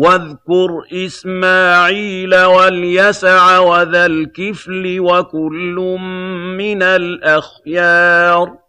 واذكر إسماعيل واليسع وذا الكفل وكل من الأخيار